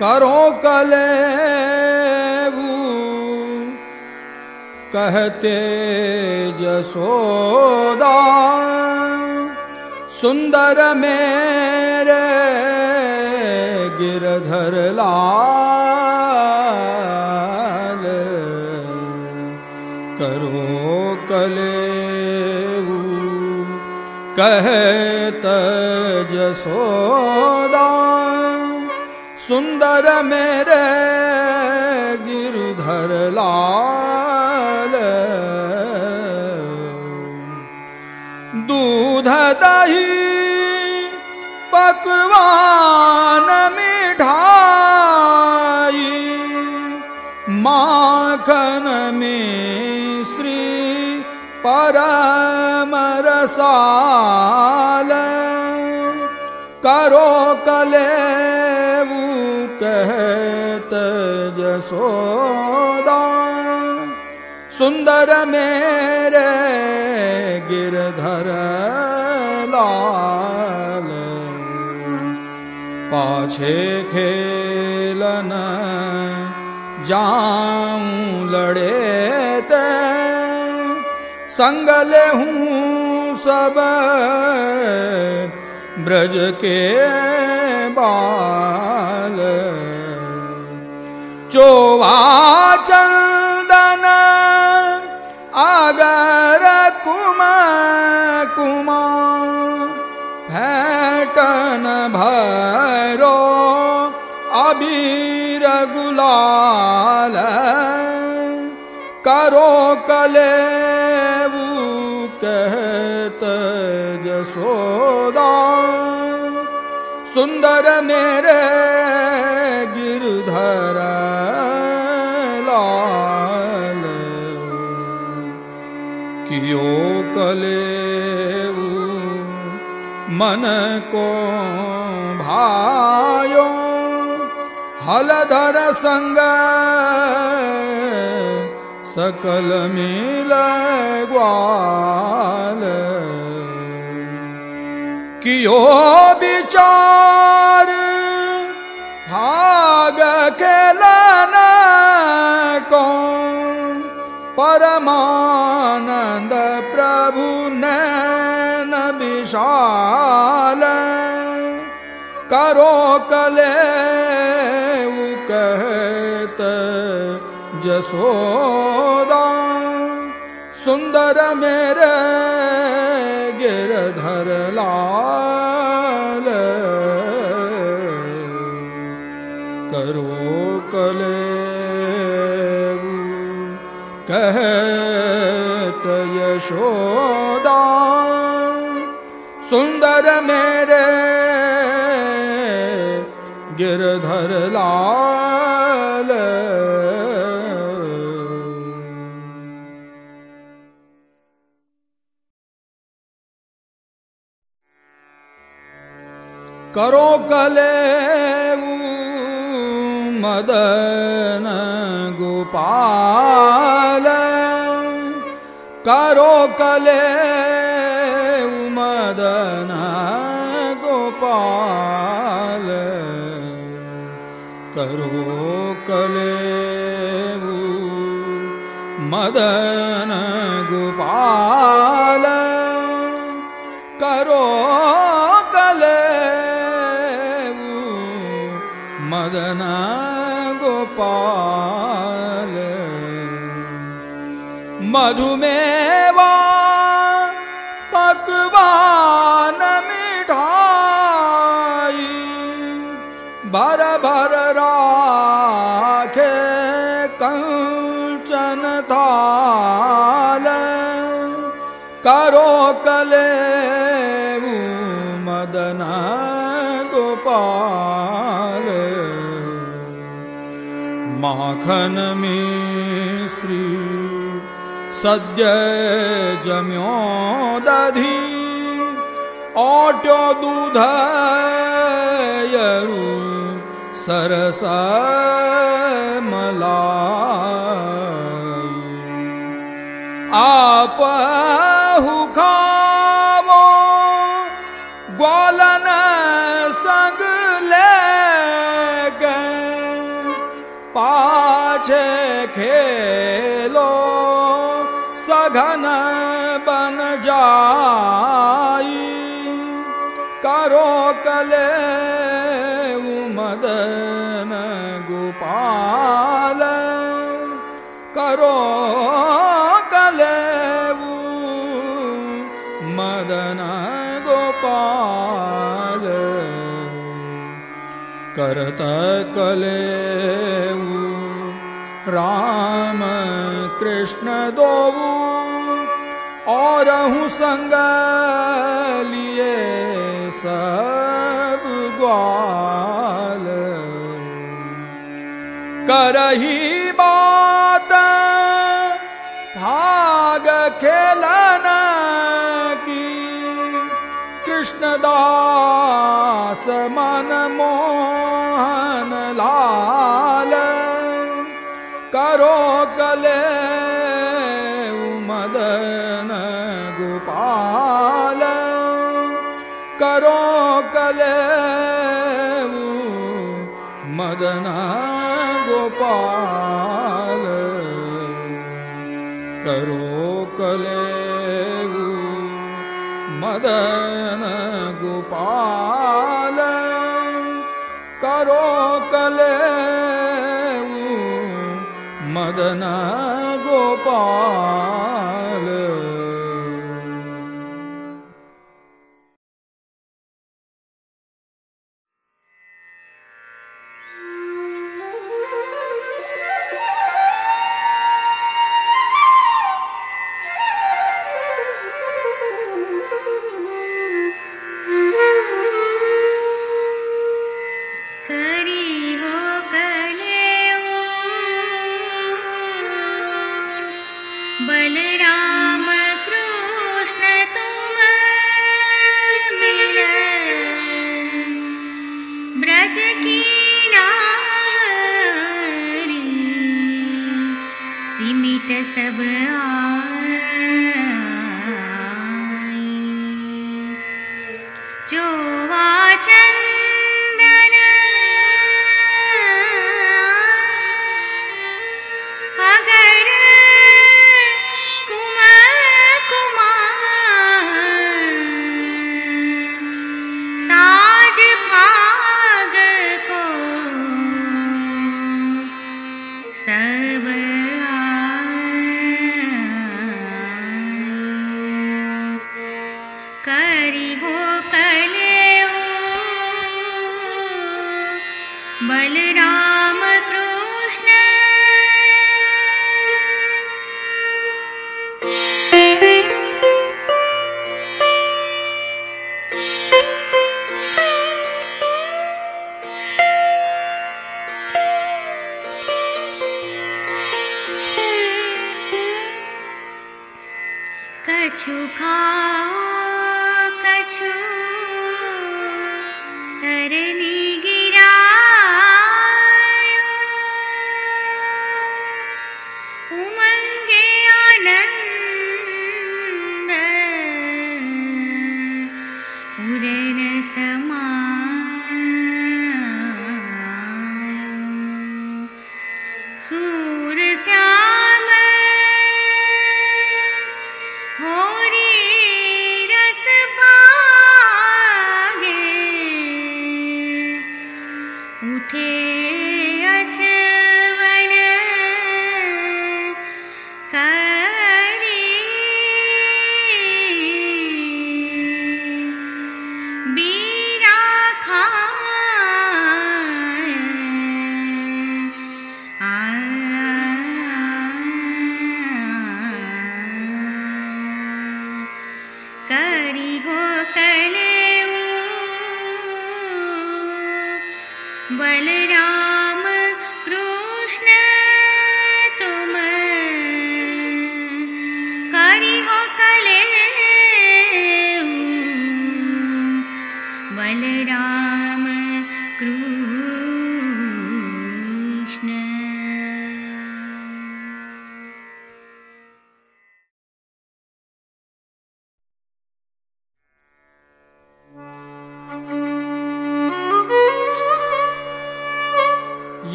करो कले कहते जसोदा सुंदर मेरे गिरधर लाल करो कले कहत जसोदा। सुंदर मेरे गिरधर लाल। दूध दही पकवान मिठाई, माखन में श्री परम रसाल। करो कले जसोदा सुंदर मेरे गिरधर लाल, पाछे खेलन जाऊँ लड़े ते, संगले हूँ सब ब्रज के बाल। चोवा चंदन आगर कुमा फैटन भरो अबीर गुलाल। करो कले कहत जसोदा। सुंदर मेरे कियो कले मन को भायो हलधर संग सकल मिल ग्वाल। कियो विचार भाग को परमानंद प्रभु नैन विशाल। करो कले कहत जसोदा। सुंदर मेरे गिरधर लाल कहत यशोदा सुंदर मेरे गिरधर लाल करो कले मदन गोपाल करो कले मदन गोपाल। करो कले मदन गोपाल। करो कले मदन गोपाल। मधुमेवा माखन मिश्री सद्य जम्यो दधी ओट्यो दूध सरस मलाई आप हुखावो खेलो सघन बन जाई। करो कले मदन गोपाल। करो कले मदन गोपाल। करत कले राम कृष्ण दो और हूँ संग लिए सब ग्वाल। करही बात भाग खेलन की कृष्णदास मन मोहन ಕರೋ ಕಲೆವು ಮದನ ಗೋಪಾಲ. ಕರೋ ಕಲೆವು ಮದನ ಗೋಪಾಲ. ಕರೋ ಕಲೆವು ಮದನ ಗೋಪಾಲ. to come.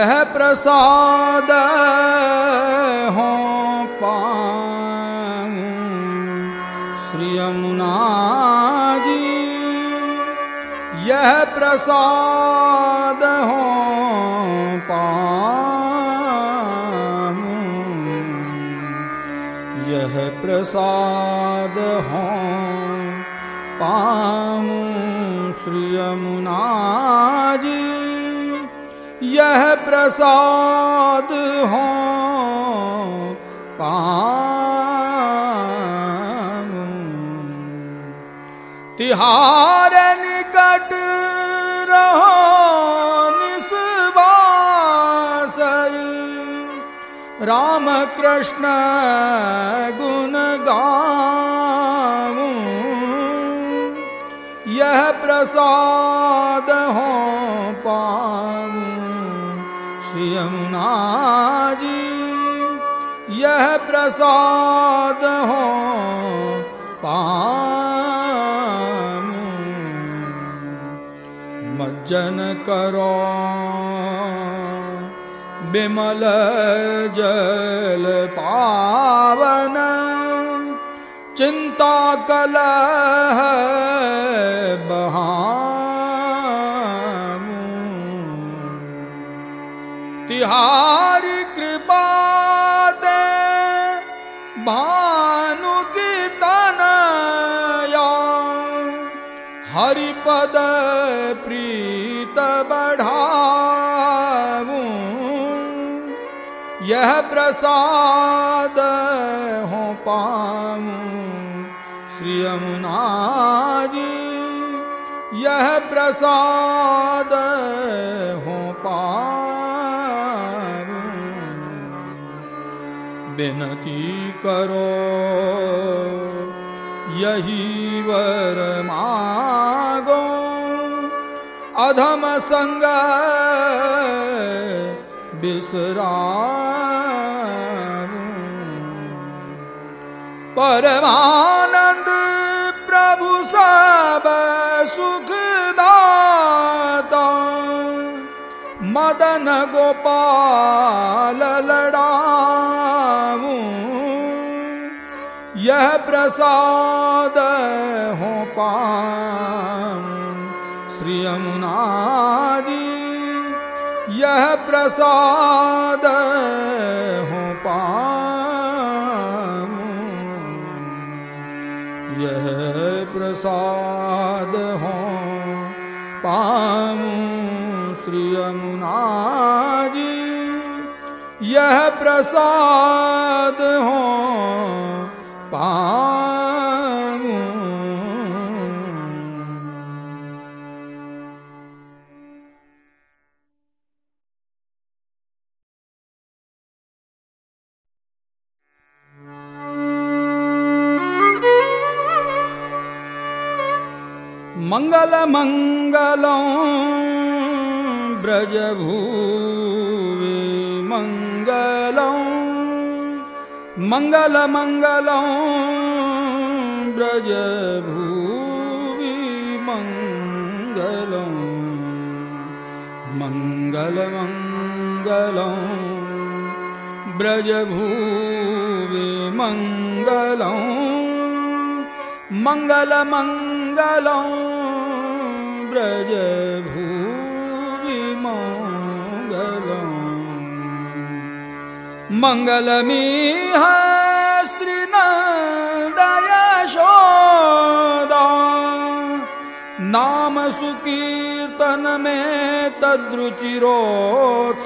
यह प्रसाद हो श्री यमुना जी, यह प्रसाद हो यह प्रसाद हो पाऊँ। श्री यमुना जी यह प्रसाद हो तिहार निकट रहो निस्वासर राम कृष्ण गुण गाऊं। यह प्रसाद हो पाऊँ श्री यमुना जी यह प्रसाद हो पाऊँ मज्जन करो, बिमल जल पावन। चिंता कलह बहाऊं तिहारी कृपा दे। भानु की तनया हरिपद प्रीत बढ़ाऊं। यह प्रसाद हो पाऊँ। श्री यमुना जी, यह प्रसाद हो विनती करो। यही वर मागो। अधम संग बिसरा परमानंद प्रभु सब सुखदाता। मदन गोपाल लड़ाऊं प्रसाद हो पाऊँ श्री यमुना जी, यह प्रसाद हो पाऊँ यह प्रसाद हो पाऊँ श्री यमुना जी, यह प्रसाद हो मंगल मंगलों ब्रजभूवि मंगलों मंगल ब्रजभूवि मंगलों मंगल मंगलों ब्रजभूवि मंगलों मंगल जि भूवि श्रीन दया शो नाम सुकीर्तन मे तद्रुचिरोत्सङ्गसु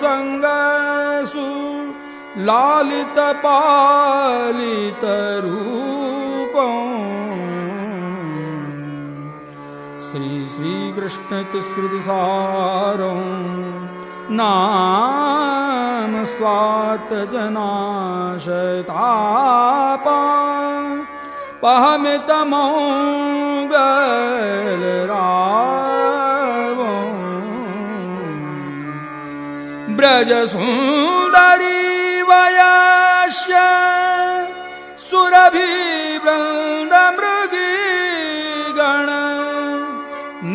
संग लालित पालित श्री श्रीकृष्णतिसारो नाम स्वात जनाश ताप ब्रज सुन्दरि वयस्य सुरभिवृन्द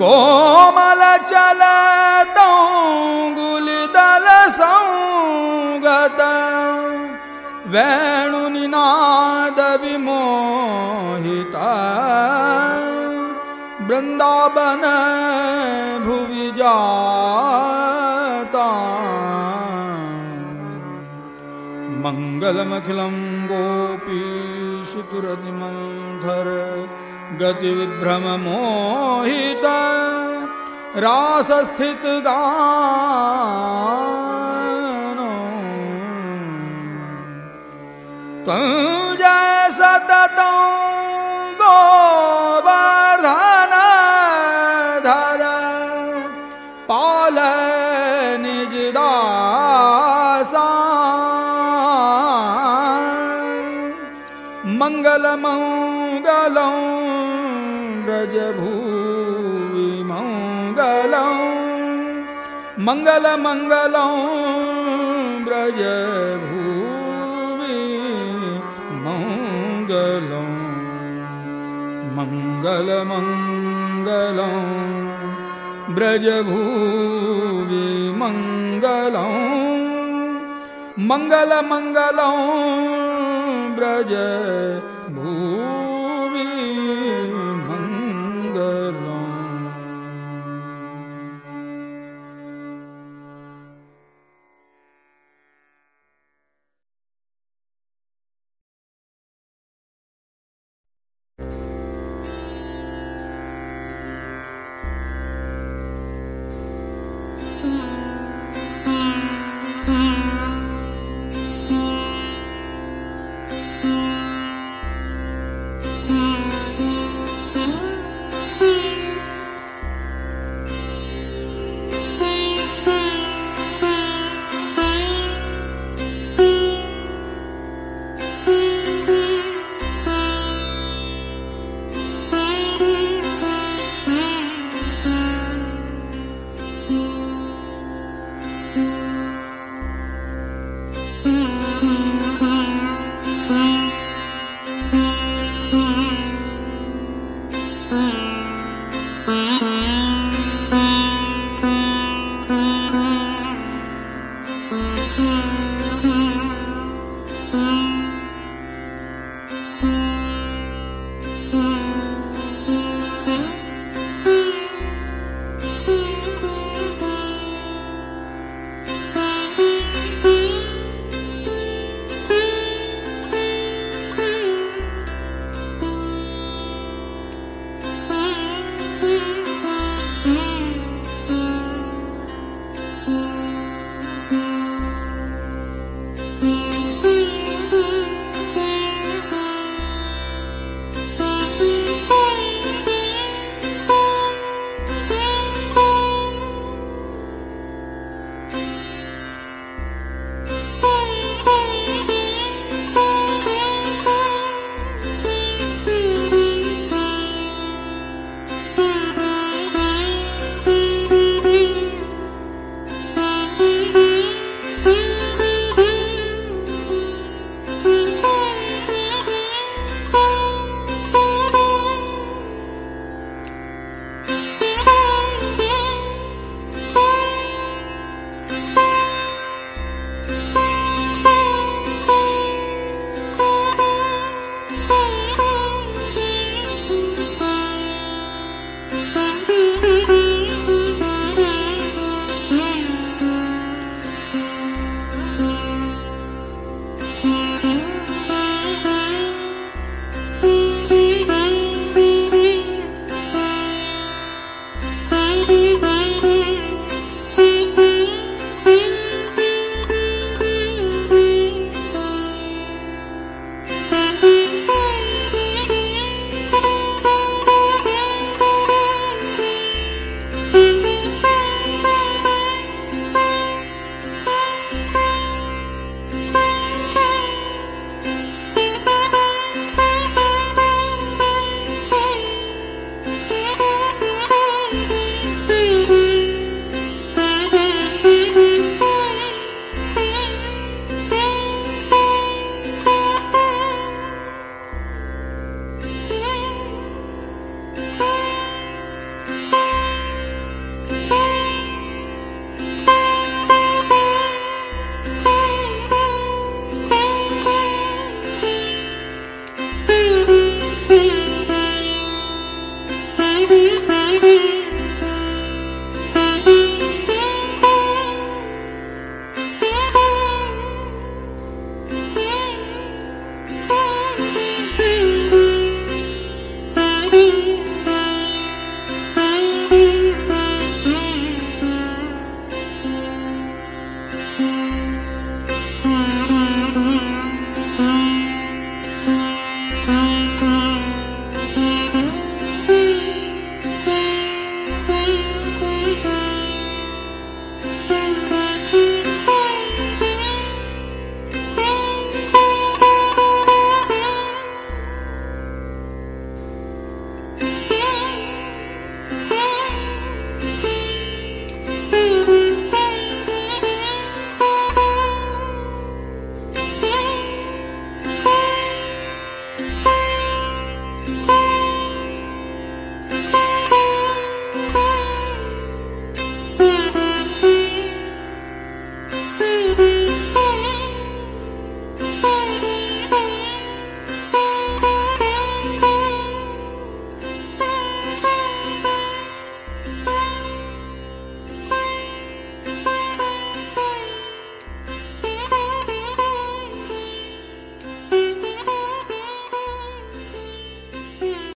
कोमल चल गुल वेणु वेणुनिनाद विमोहित। वृन्दान भुविजा मङ्गलमखिलम् गोपी शुक्र निमलर गतिविभ्रममोहित रासस्थितगानो। त्वं जय सततं गोवर्धन धर पाल निजदासा मङ्गलमङ्गलं मङ्गलमङ्गलं व्रजभूवि मङ्गलं मङ्गलमङ्गलं व्रजभूवि मङ्गलं मङ्गलमङ्गलं ब्रज